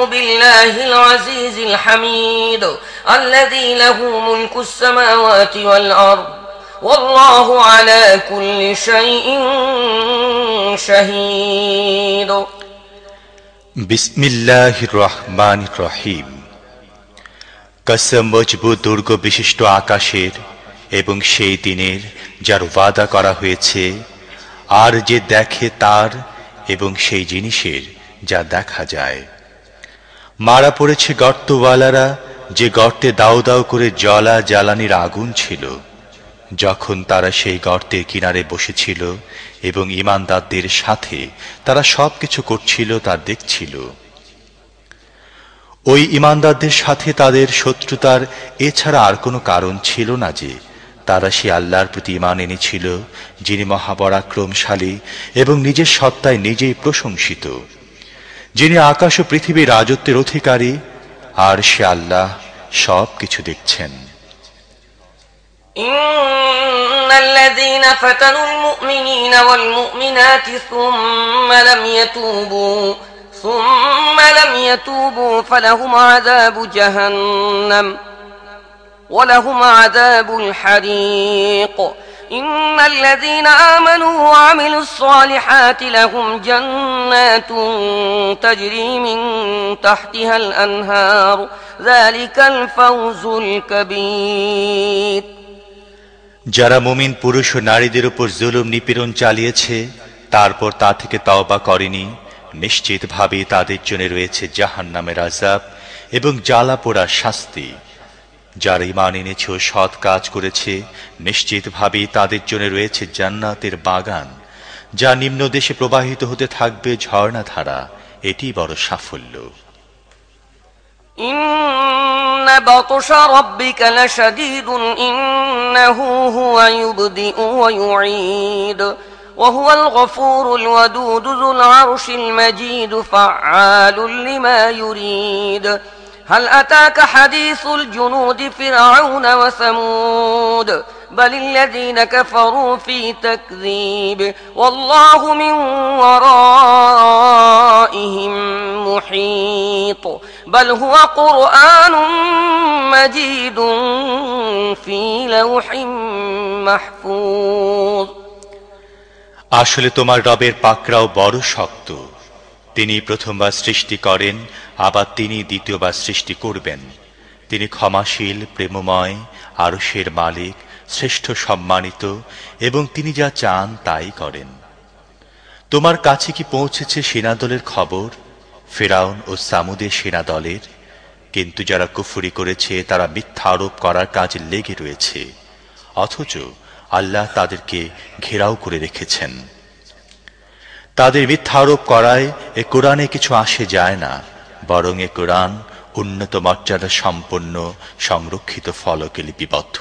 بالله العزيز الحميد الذي له ملك السماوات والأرض والله على كل شيء شهيد বিসমিল্লাহ রহমান রহিম কসম মজবুত দুর্গ বিশিষ্ট আকাশের এবং সেই দিনের যার ওয়াদা করা হয়েছে আর যে দেখে তার এবং সেই জিনিসের যা দেখা যায় মারা পড়েছে গর্তওয়ালারা, যে গর্তে দাও দাও করে জলা জ্বালানির আগুন ছিল। যখন তারা সেই গর্তের কিনারে বসেছিল এবং ইমানদারদের সাথে তারা সব কিছু করছিল, তা দেখছিল। ওই ইমানদারদের সাথে তাদের শত্রুতার এছাড়া আর কোনো কারণ ছিল না যে, তারা সে আল্লাহর প্রতি ইমান এনেছিল, যিনি মহাপরাক্রমশালী এবং নিজের সত্তায় নিজেই প্রশংসিত। যিনি আকাশ ও পৃথিবীর রাজত্বের অধিকারী আর সে আল্লাহ সব কিছু দেখছেন إن الذين فتنوا المؤمنين والمؤمنات ثم لم يتوبوا ثم لم يتوبوا فلهم عذاب جهنم ولهم عذاب الحريق إن الذين آمنوا وعملوا الصالحات لهم جنات تجري من تحتها الأنهار ذلك الفوز الكبير যারা মুমিন পুরুষ ও নারীদের উপর জুলুম নিপীড়ন চালিয়েছে তারপর তা থেকে তওবা করেনি নিশ্চিতভাবে তাদের জন্য রয়েছে জাহান নামের আজাব এবং জ্বালা পোড়ার শাস্তি যারা ইমান এনেছে ও সৎ কাজ করেছে নিশ্চিতভাবেই তাদের জন্য রয়েছে জান্নাতের বাগান যা নিম্ন দেশে প্রবাহিত হতে থাকবে ঝর্ণাধারা এটি বড় সাফল্য إن بطش ربك لشديد إنه هو يبدئ ويعيد وهو الغفور الودود ذو العرش المجيد فعال لما يريد هل أتاك حديث الجنود فرعون وثمود بل الذين كفروا في تكذيب والله من ورائهم محيط بل هو قرآن مجيد في لوح محفوظ আসলে তোমার রবের পাকড়াও বড় শক্ত তিনি প্রথমবার সৃষ্টি করেন, আবার তিনি দ্বিতীয়বার সৃষ্টি করবেন। তিনি ক্ষমাশীল, প্রেমময় আরসের মালিক, শ্রেষ্ঠ সম্মানিত, এবং তিনি যা চান তাই করেন। তোমার কাছে কি পৌঁছেছে সেনাদলের খবর? ফেরাউন ও সামুদের সেনাদলের। কিন্তু যারা কুফুরি করেছে, তারা মিথ্যা আরোপ করার কাজে লেগে রয়েছে। অথচ আল্লাহ তাদেরকে ঘেরাও করে রেখেছেন। তাদের মিথ্যা আরোপ করায় এ কোরআনে কিছু আসে যায় না, বরং এ কোরআন উন্নত মর্যাদা সম্পন্ন, সংরক্ষিত ফলকে লিপিবদ্ধ।